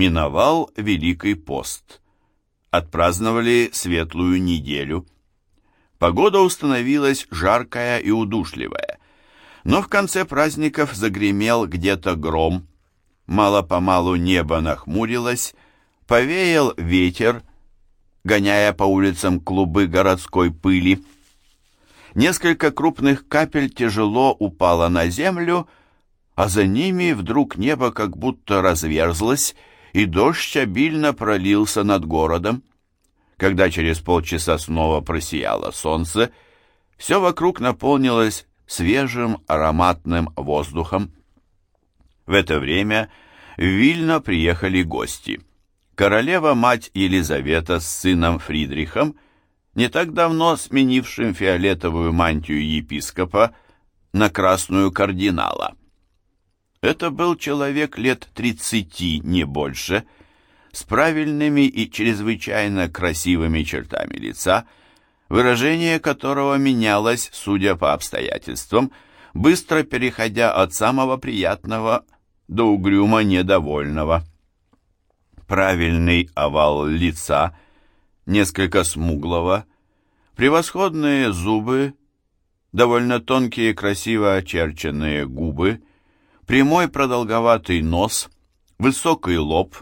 Миновал Великий пост. Отпраздновали светлую неделю. Погода установилась жаркая и удушливая. Но в конце праздников загремел где-то гром. Мало-помалу небо нахмурилось, повеял ветер, гоняя по улицам клубы городской пыли. Несколько крупных капель тяжело упало на землю, а за ними вдруг небо как будто разверзлось, и дождь обильно пролился над городом. Когда через полчаса снова просияло солнце, все вокруг наполнилось свежим ароматным воздухом. В это время в Вильно приехали гости. Королева-мать Елизавета с сыном Фридрихом, не так давно сменившим фиолетовую мантию епископа на красную кардинала. Это был человек лет тридцати, не больше, с правильными и чрезвычайно красивыми чертами лица, выражение которого менялось, судя по обстоятельствам, быстро переходя от самого приятного до угрюмо недовольного. Правильный овал лица, несколько смуглого, превосходные зубы, довольно тонкие красиво очерченные губы, прямой продолговатый нос, высокий лоб,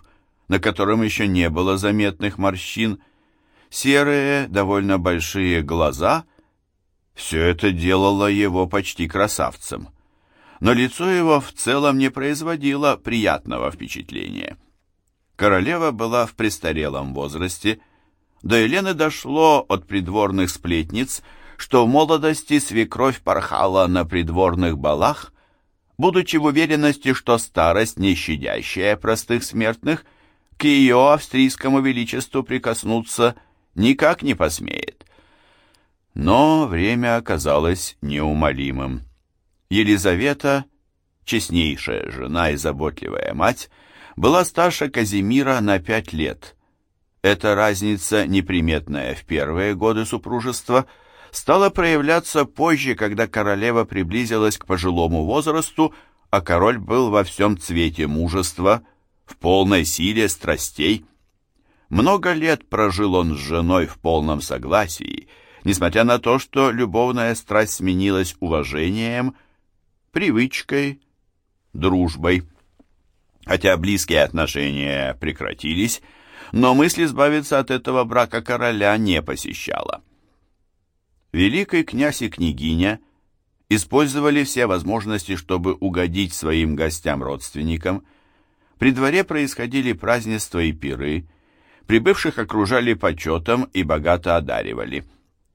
на котором еще не было заметных морщин, серые, довольно большие глаза — все это делало его почти красавцем но лицо его в целом не производило приятного впечатления. Королева была в престарелом возрасте, до Елены дошло от придворных сплетниц, что в молодости свекровь порхала на придворных балах, будучи в уверенности, что старость, не щадящая простых смертных, к ее австрийскому величеству прикоснуться никак не посмеет. Но время оказалось неумолимым. Елизавета, честнейшая жена и заботливая мать, была старше Казимира на пять лет. Эта разница, неприметная в первые годы супружества, стала проявляться позже, когда королева приблизилась к пожилому возрасту, а король был во всем цвете мужества, в полной силе страстей. Много лет прожил он с женой в полном согласии, несмотря на то, что любовная страсть сменилась уважением – привычкой, дружбой. Хотя близкие отношения прекратились, но мысль избавиться от этого брака короля не посещала. Великий князь и княгиня использовали все возможности, чтобы угодить своим гостям-родственникам. При дворе происходили празднества и пиры, прибывших окружали почетом и богато одаривали.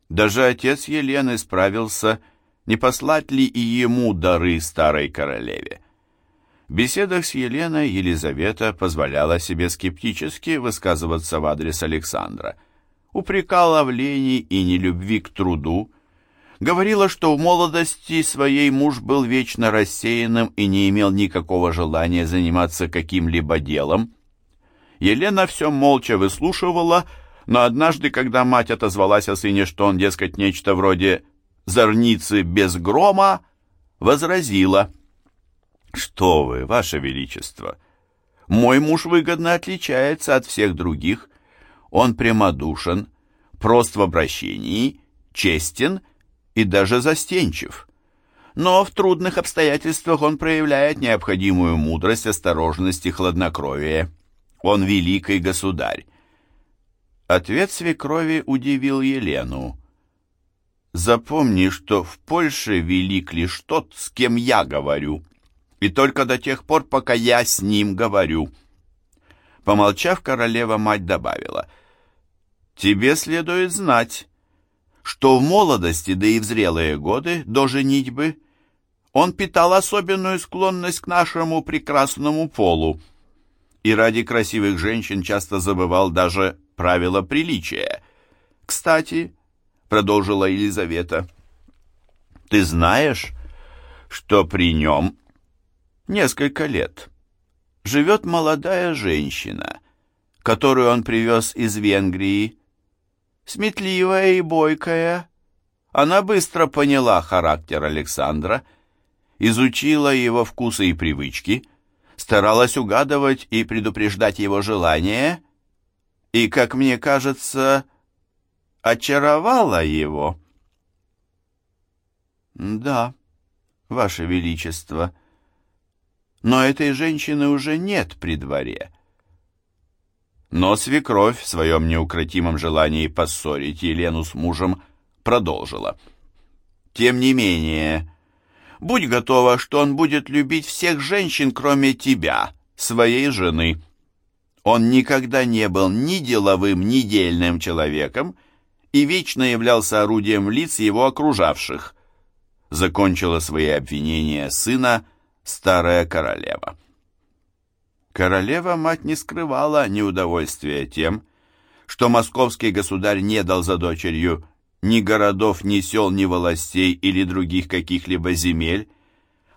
Даже отец Елены справился не послать ли и ему дары старой королеве. В беседах с Еленой Елизавета позволяла себе скептически высказываться в адрес Александра, упрекала в лени и нелюбви к труду, говорила, что в молодости своей муж был вечно рассеянным и не имел никакого желания заниматься каким-либо делом. Елена все молча выслушивала, но однажды, когда мать отозвалась о сыне, что он, дескать, нечто вроде зорницы без грома, возразила. «Что вы, ваше величество! Мой муж выгодно отличается от всех других. Он прямодушен, прост в обращении, честен и даже застенчив. Но в трудных обстоятельствах он проявляет необходимую мудрость, осторожность и хладнокровие. Он великий государь. Ответ свекрови удивил Елену. Запомни, что в Польше велик лишь тот, с кем я говорю, и только до тех пор, пока я с ним говорю. Помолчав, королева-мать добавила, «Тебе следует знать, что в молодости, да и в зрелые годы, до женитьбы, он питал особенную склонность к нашему прекрасному полу и ради красивых женщин часто забывал даже правила приличия. Кстати, продолжила Елизавета. Ты знаешь, что при нем несколько лет живет молодая женщина, которую он привез из Венгрии, сметливая и бойкая. Она быстро поняла характер Александра, изучила его вкусы и привычки, старалась угадывать и предупреждать его желания, и, как мне кажется, очаровала его. «Да, Ваше Величество, но этой женщины уже нет при дворе». Но свекровь в своем неукротимом желании поссорить Елену с мужем продолжила. «Тем не менее, будь готова, что он будет любить всех женщин, кроме тебя, своей жены. Он никогда не был ни деловым, ни дельным человеком и вечно являлся орудием лиц его окружавших. Закончила свои обвинения сына старая королева. Королева-мать не скрывала неудовольствия тем, что московский государь не дал за дочерью ни городов, ни сел, ни властей или других каких-либо земель.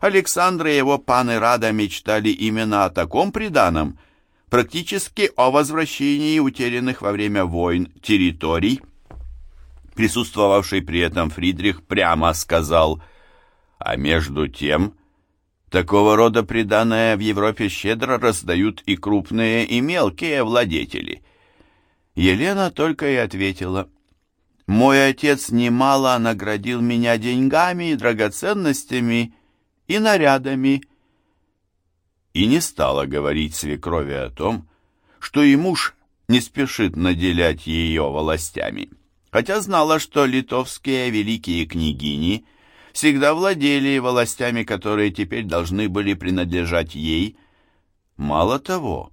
Александр и его паны Рада мечтали именно о таком приданом, практически о возвращении утерянных во время войн территорий. Присутствовавший при этом Фридрих прямо сказал, а между тем Такого рода приданное в Европе щедро раздают и крупные, и мелкие владетели. Елена только и ответила, «Мой отец немало наградил меня деньгами и драгоценностями и нарядами». И не стала говорить свекрови о том, что и муж не спешит наделять ее властями, хотя знала, что литовские великие княгини – всегда владели властями, которые теперь должны были принадлежать ей. Мало того,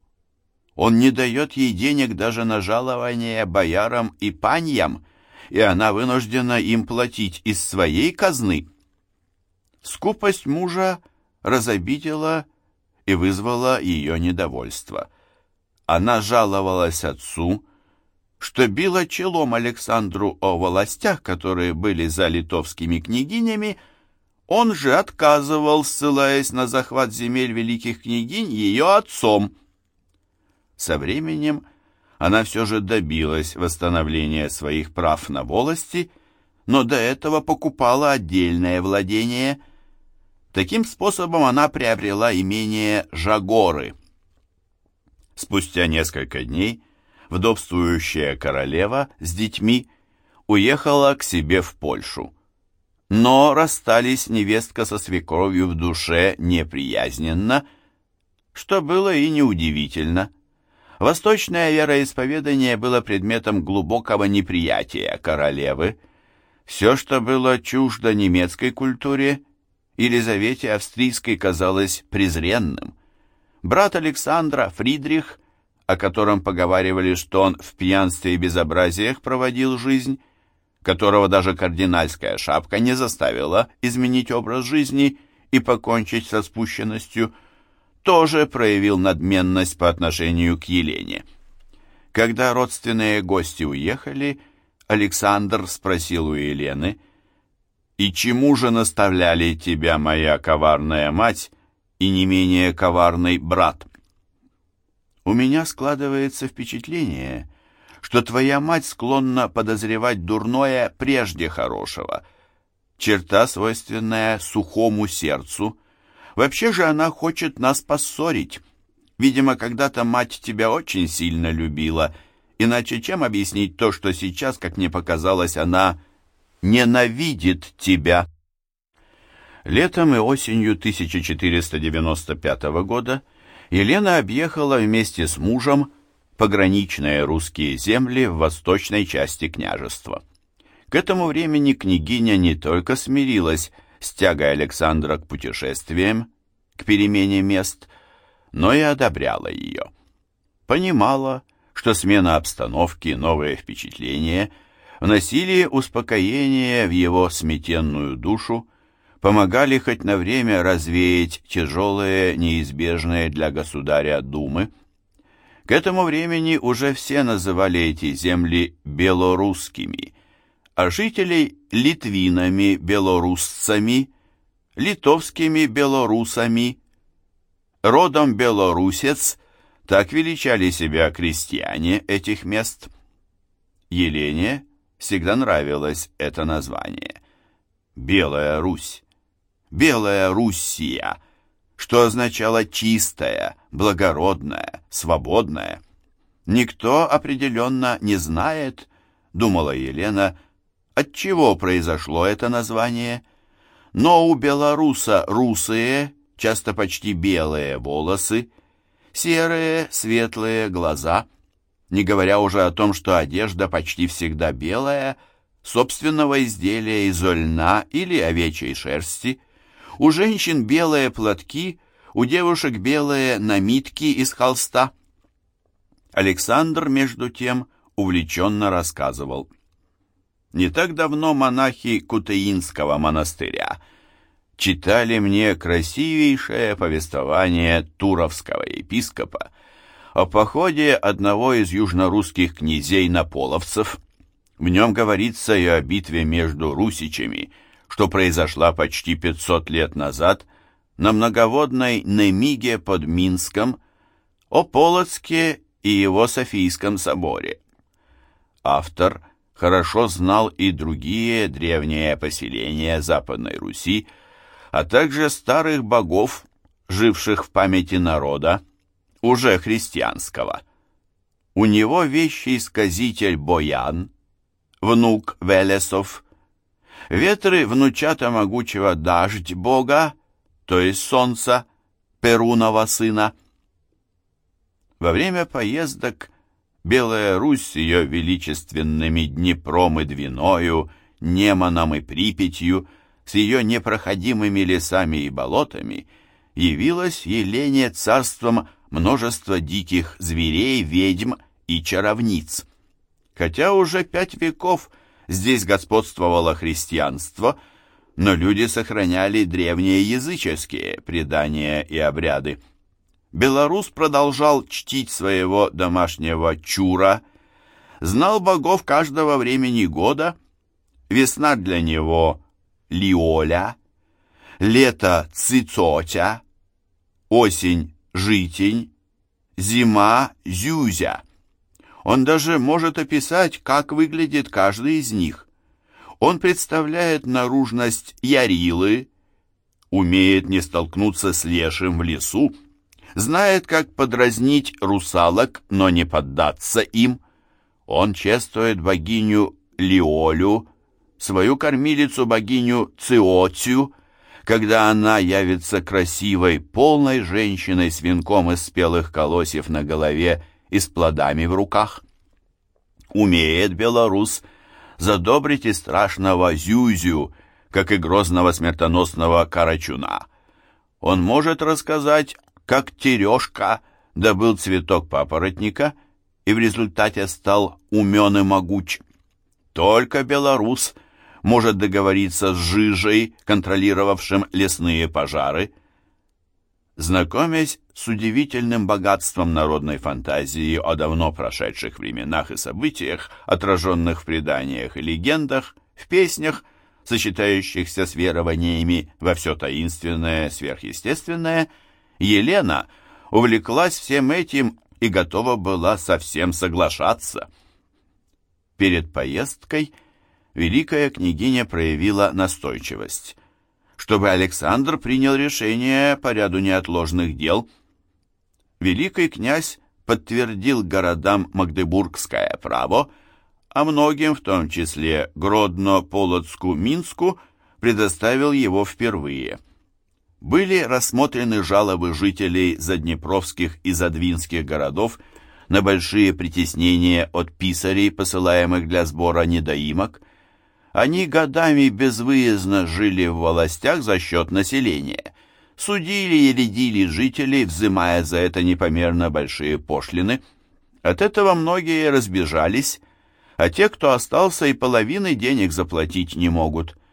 он не дает ей денег даже на жалование боярам и паньям, и она вынуждена им платить из своей казны. Скупость мужа разобидела и вызвала ее недовольство. Она жаловалась отцу, что било челом Александру о властях, которые были за литовскими княгинями, он же отказывал, ссылаясь на захват земель великих княгинь ее отцом. Со временем она все же добилась восстановления своих прав на волости, но до этого покупала отдельное владение. Таким способом она приобрела имение Жагоры. Спустя несколько дней вдовствующая королева с детьми уехала к себе в Польшу. Но расстались невестка со свекровью в душе неприязненно, что было и неудивительно. Восточное вероисповедание было предметом глубокого неприятия королевы. Все, что было чуждо немецкой культуре, Елизавете Австрийской казалось презренным. Брат Александра, Фридрих, о котором поговаривали, что он в пьянстве и безобразиях проводил жизнь, которого даже кардинальская шапка не заставила изменить образ жизни и покончить со спущенностью, тоже проявил надменность по отношению к Елене. Когда родственные гости уехали, Александр спросил у Елены, «И чему же наставляли тебя моя коварная мать и не менее коварный брат?» У меня складывается впечатление, что твоя мать склонна подозревать дурное прежде хорошего. Черта, свойственная сухому сердцу. Вообще же она хочет нас поссорить. Видимо, когда-то мать тебя очень сильно любила, иначе чем объяснить то, что сейчас, как мне показалось, она ненавидит тебя? Летом и осенью 1495 года Елена объехала вместе с мужем пограничные русские земли в восточной части княжества. К этому времени княгиня не только смирилась с тягой Александра к путешествиям, к перемене мест, но и одобряла ее. Понимала, что смена обстановки, новые впечатления вносили успокоение в его сметенную душу, помогали хоть на время развеять тяжелые, неизбежные для государя думы. К этому времени уже все называли эти земли белорусскими, а жителей литвинами, белорусцами, литовскими белорусами. Родом белорусец так величали себя крестьяне этих мест. Елене всегда нравилось это название. Белая Русь. Белая Руссия. что означало «чистая», «благородная», «свободная». Никто определенно не знает, думала Елена, от чего произошло это название. Но у белоруса русые, часто почти белые волосы, серые, светлые глаза, не говоря уже о том, что одежда почти всегда белая, собственного изделия из льна или овечьей шерсти, у женщин белые платки, у девушек белые намитки из холста. Александр, между тем, увлеченно рассказывал. Не так давно монахи Кутеинского монастыря читали мне красивейшее повествование туровского епископа о походе одного из южнорусских князей на половцев. В нем говорится и о битве между русичами, что произошла почти 500 лет назад на многоводной Немиге под Минском, о Полоцке и его Софийском соборе. Автор хорошо знал и другие древние поселения Западной Руси, а также старых богов, живших в памяти народа, уже христианского. У него вещий сказитель Боян, внук Велесов, ветры внучата могучего дождь бога, то есть солнца, Перунова сына. Во время поездок Белая Русь с ее величественными Днепром и Двиною, Неманом и Припятью, с ее непроходимыми лесами и болотами, явилась Елене царством множества диких зверей, ведьм и чаровниц. Хотя уже пять веков здесь господствовало христианство, но люди сохраняли древние языческие предания и обряды. Белорус продолжал чтить своего домашнего чура, знал богов каждого времени года, весна для него — лиоля, лето — цицотя, осень — житень, зима — зюзя. Он даже может описать, как выглядит каждый из них. Он представляет наружность ярилы, умеет не столкнуться с лешим в лесу, знает, как подразнить русалок, но не поддаться им. Он чествует богиню Лиолю, свою кормилицу богиню Циотию, когда она явится красивой, полной женщиной с венком из спелых колосьев на голове и с плодами в руках. Умеет белорус задобрить и страшного Зюзю, как и грозного смертоносного Карачуна. Он может рассказать как Терешка добыл цветок папоротника и в результате стал умен и могуч. Только белорус может договориться с Жижей, контролировавшим лесные пожары. Знакомясь с удивительным богатством народной фантазии о давно прошедших временах и событиях, отраженных в преданиях и легендах, в песнях, сочетающихся с верованиями во все таинственное, сверхъестественное – Елена увлеклась всем этим и готова была совсем соглашаться. Перед поездкой великая княгиня проявила настойчивость. Чтобы Александр принял решение по ряду неотложных дел, великий князь подтвердил городам Магдебургское право, а многим, в том числе Гродно, Полоцку, Минску, предоставил его впервые – были рассмотрены жалобы жителей заднепровских и задвинских городов на большие притеснения от писарей, посылаемых для сбора недоимок. Они годами безвыездно жили в властях за счет населения, судили и рядили жителей, взимая за это непомерно большие пошлины. От этого многие разбежались, а те, кто остался, и половины денег заплатить не могут –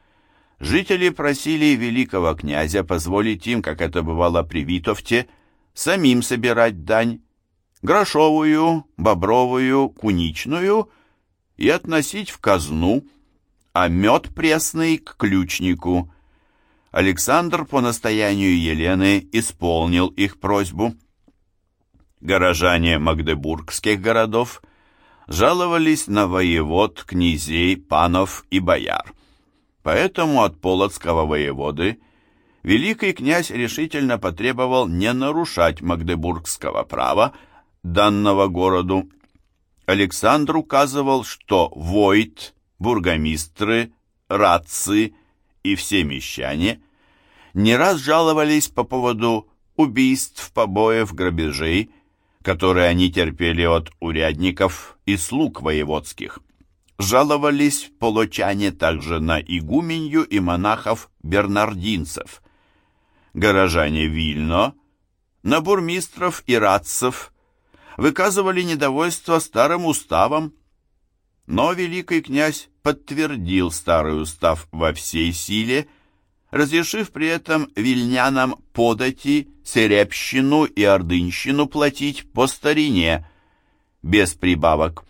Жители просили великого князя позволить им, как это бывало при Витовте, самим собирать дань, грошовую, бобровую, куничную и относить в казну, а мед пресный к ключнику. Александр по настоянию Елены исполнил их просьбу. Горожане магдебургских городов жаловались на воевод, князей, панов и бояр. Поэтому от полоцкого воеводы великий князь решительно потребовал не нарушать магдебургского права, данного городу. Александр указывал, что войт, бургомистры, радци и все мещане не раз жаловались по поводу убийств, побоев, грабежей, которые они терпели от урядников и слуг воеводских. Жаловались полочане также на игуменью и монахов-бернардинцев. Горожане Вильно, на бурмистров и радцев выказывали недовольство старым уставом, но великий князь подтвердил старый устав во всей силе, разрешив при этом вильнянам подати, серебщину и ордынщину платить по старине, без прибавок.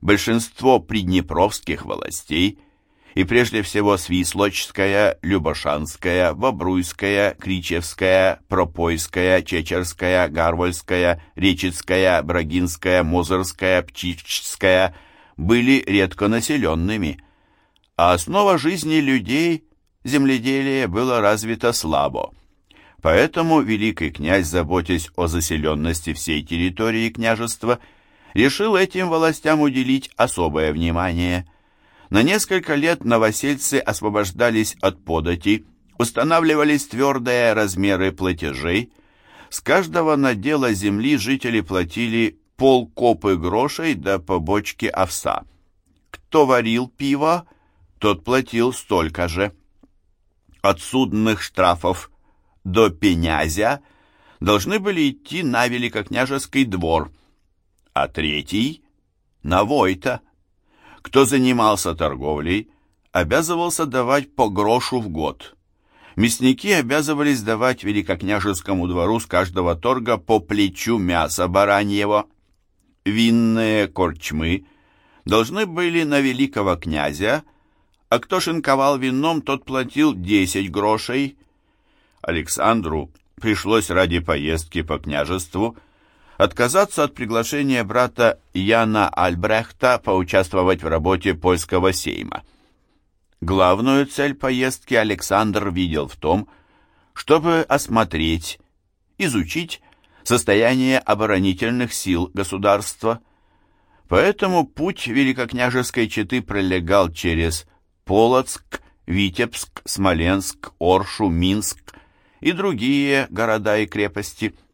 Большинство приднепровских властей и прежде всего Свислочская, Любошанская, Бобруйская, Кричевская, Пропойская, Чечерская, Гарвольская, Речицкая, Брагинская, Мозырская, Пчичская были редко населенными, а основа жизни людей, земледелие, было развито слабо. Поэтому великий князь, заботясь о заселенности всей территории княжества, решил этим властям уделить особое внимание. На несколько лет новосельцы освобождались от подати, устанавливались твердые размеры платежей. С каждого надела земли жители платили полкопы грошей до побочки овса. Кто варил пиво, тот платил столько же. От судных штрафов до пенязя должны были идти на великокняжеский двор – а третий – на Войта. Кто занимался торговлей, обязывался давать по грошу в год. Мясники обязывались давать великокняжескому двору с каждого торга по плечу мяса бараньего. Винные корчмы должны были на великого князя, а кто шинковал вином, тот платил 10 грошей. Александру пришлось ради поездки по княжеству отказаться от приглашения брата Яна Альбрехта поучаствовать в работе польского сейма. Главную цель поездки Александр видел в том, чтобы осмотреть, изучить состояние оборонительных сил государства. Поэтому путь великокняжеской четы пролегал через Полоцк, Витебск, Смоленск, Оршу, Минск и другие города и крепости –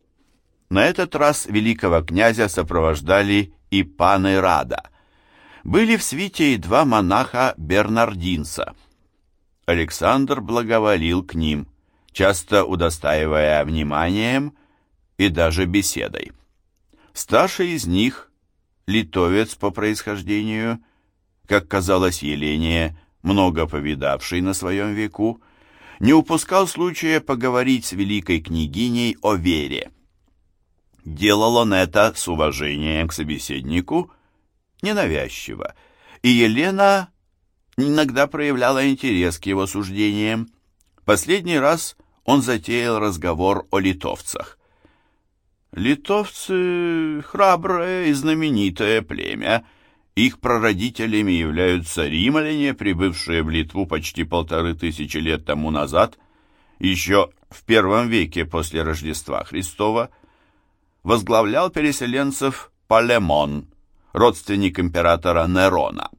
на этот раз великого князя сопровождали и паны Рада. Были в свите и два монаха Бернардинца. Александр благоволил к ним, часто удостаивая вниманием и даже беседой. Старший из них, литовец по происхождению, как казалось Елене, много повидавший на своем веку, не упускал случая поговорить с великой княгиней о вере. Делал он это с уважением к собеседнику, ненавязчиво, и Елена иногда проявляла интерес к его суждениям. Последний раз он затеял разговор о литовцах. Литовцы — храброе и знаменитое племя. Их прародителями являются римляне, прибывшие в Литву почти полторы тысячи лет тому назад, еще в первом веке после Рождества Христова — возглавлял переселенцев Палемон, родственник императора Нерона.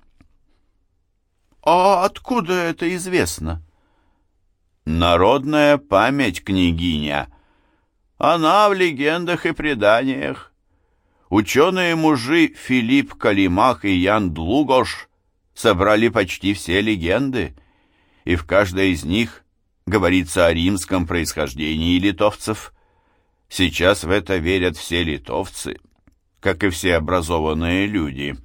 «А откуда это известно?» «Народная память, княгиня. Она в легендах и преданиях. Ученые-мужи Филипп Калимах и Ян Длугош собрали почти все легенды, и в каждой из них говорится о римском происхождении литовцев. Сейчас в это верят все литовцы, как и все образованные люди.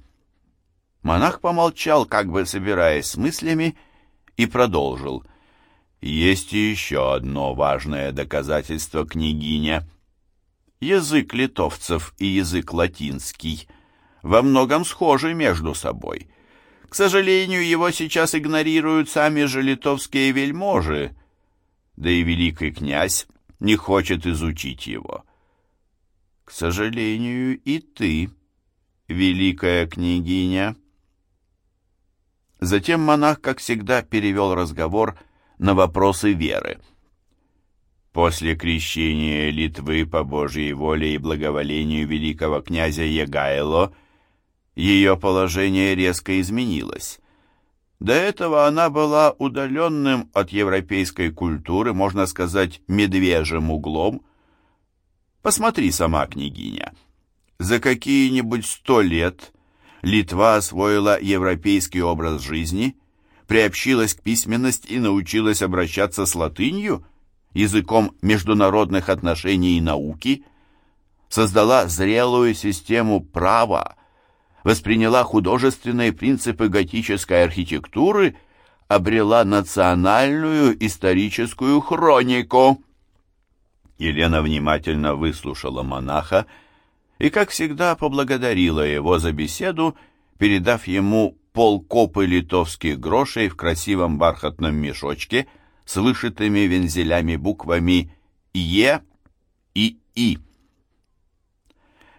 Монах помолчал, как бы собираясь с мыслями, и продолжил. Есть еще одно важное доказательство, княгиня. Язык литовцев и язык латинский во многом схожи между собой. К сожалению, его сейчас игнорируют сами же литовские вельможи, да и великий князь не хочет изучить его. К сожалению, и ты, великая княгиня. Затем монах, как всегда, перевел разговор на вопросы веры. После крещения Литвы по Божьей воле и благоволению великого князя Егайло ее положение резко изменилось. До этого она была удаленным от европейской культуры, можно сказать, медвежьим углом. Посмотри сама, княгиня. За какие-нибудь сто лет Литва освоила европейский образ жизни, приобщилась к письменности и научилась обращаться с латынью, языком международных отношений и науки, создала зрелую систему права, восприняла художественные принципы готической архитектуры, обрела национальную историческую хронику. Елена внимательно выслушала монаха и, как всегда, поблагодарила его за беседу, передав ему полкопы литовских грошей в красивом бархатном мешочке с вышитыми вензелями буквами «Е» и «И».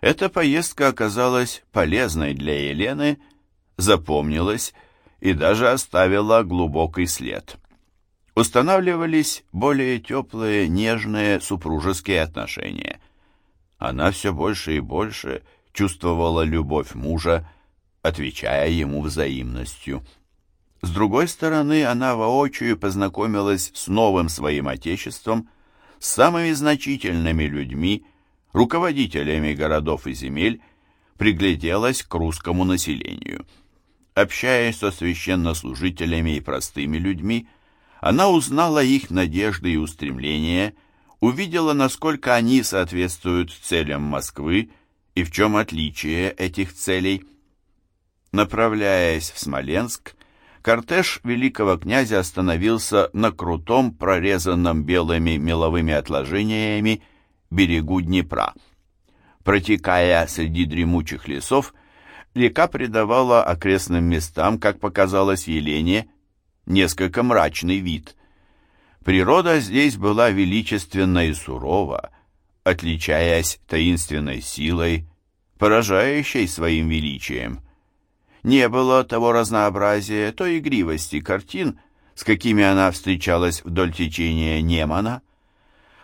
Эта поездка оказалась полезной для Елены, запомнилась и даже оставила глубокий след. Устанавливались более теплые, нежные супружеские отношения. Она все больше и больше чувствовала любовь мужа, отвечая ему взаимностью. С другой стороны, она воочию познакомилась с новым своим отечеством, с самыми значительными людьми, руководителями городов и земель, пригляделась к русскому населению. Общаясь со священнослужителями и простыми людьми, она узнала их надежды и устремления, увидела, насколько они соответствуют целям Москвы и в чем отличие этих целей. Направляясь в Смоленск, кортеж великого князя остановился на крутом, прорезанном белыми меловыми отложениями берегу Днепра. Протекая среди дремучих лесов, река придавала окрестным местам, как показалось Елене, несколько мрачный вид. Природа здесь была величественна и сурова, отличаясь таинственной силой, поражающей своим величием. Не было того разнообразия, той игривости картин, с какими она встречалась вдоль течения Немана,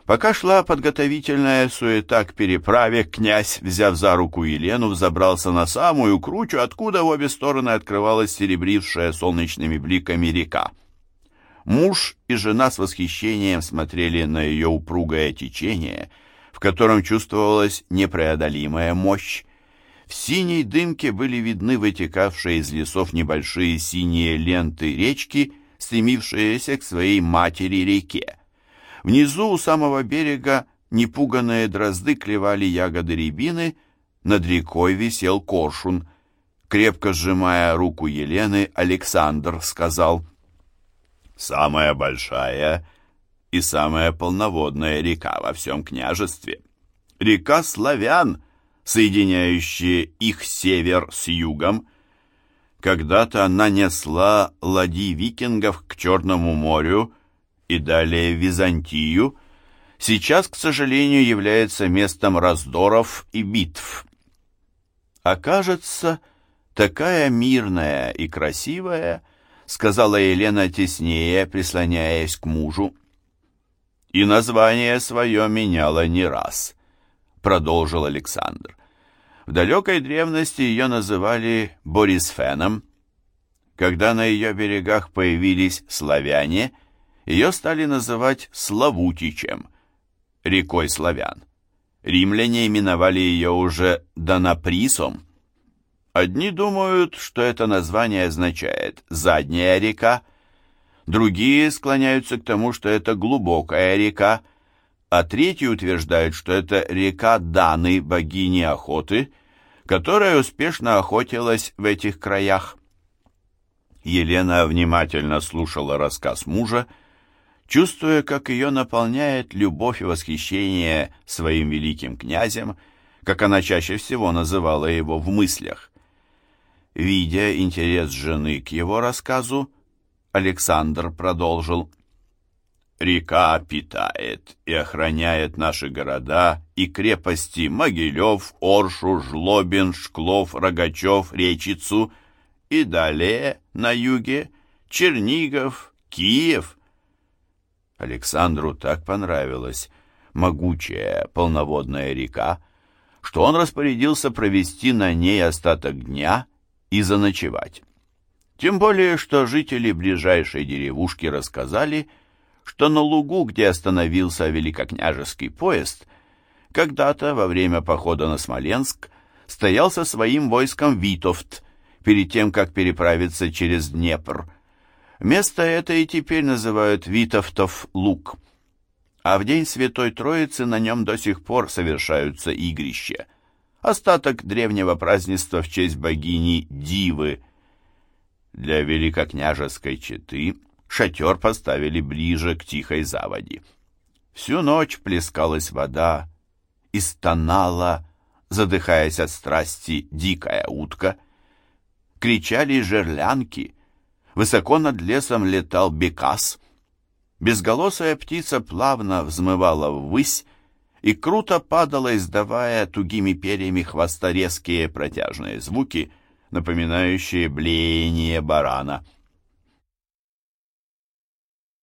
Пока шла подготовительная суета к переправе, князь, взяв за руку Елену, взобрался на самую кручу, откуда в обе стороны открывалась серебрившая солнечными бликами река. Муж и жена с восхищением смотрели на ее упругое течение, в котором чувствовалась непреодолимая мощь. В синей дымке были видны вытекавшие из лесов небольшие синие ленты речки, стремившиеся к своей матери-реке. Внизу у самого берега непуганные дрозды клевали ягоды рябины, над рекой висел коршун. Крепко сжимая руку Елены, Александр сказал, «Самая большая и самая полноводная река во всем княжестве. Река Славян, соединяющая их север с югом. Когда-то она несла ладьи викингов к Черному морю, и далее Византию, сейчас, к сожалению, является местом раздоров и битв. «Окажется, такая мирная и красивая», — сказала Елена теснее, прислоняясь к мужу. «И название свое меняла не раз», — продолжил Александр. В далекой древности ее называли Борисфеном. Когда на ее берегах появились славяне — ее стали называть Славутичем, рекой славян. Римляне именовали ее уже Донаприсом. Одни думают, что это название означает «задняя река», другие склоняются к тому, что это глубокая река, а третьи утверждают, что это река Даны, богини охоты, которая успешно охотилась в этих краях. Елена внимательно слушала рассказ мужа, чувствуя, как ее наполняет любовь и восхищение своим великим князем, как она чаще всего называла его в мыслях. Видя интерес жены к его рассказу, Александр продолжил. «Река питает и охраняет наши города и крепости Могилев, Оршу, Жлобин, Шклов, Рогачев, Речицу и далее на юге Чернигов, Киев, Александру так понравилась могучая полноводная река, что он распорядился провести на ней остаток дня и заночевать. Тем более, что жители ближайшей деревушки рассказали, что на лугу, где остановился великокняжеский поезд, когда-то во время похода на Смоленск стоял со своим войском Витовт, перед тем, как переправиться через Днепр. Место это и теперь называют Витовтов луг. А в день Святой Троицы на нем до сих пор совершаются игрища. Остаток древнего празднества в честь богини Дивы. Для великокняжеской четы шатер поставили ближе к тихой заводи. Всю ночь плескалась вода и стонала, задыхаясь от страсти, дикая утка. Кричали жерлянки, высоко над лесом летал бекас. Безголосая птица плавно взмывала ввысь и круто падала, издавая тугими перьями хвоста резкие протяжные звуки, напоминающие блеяние барана —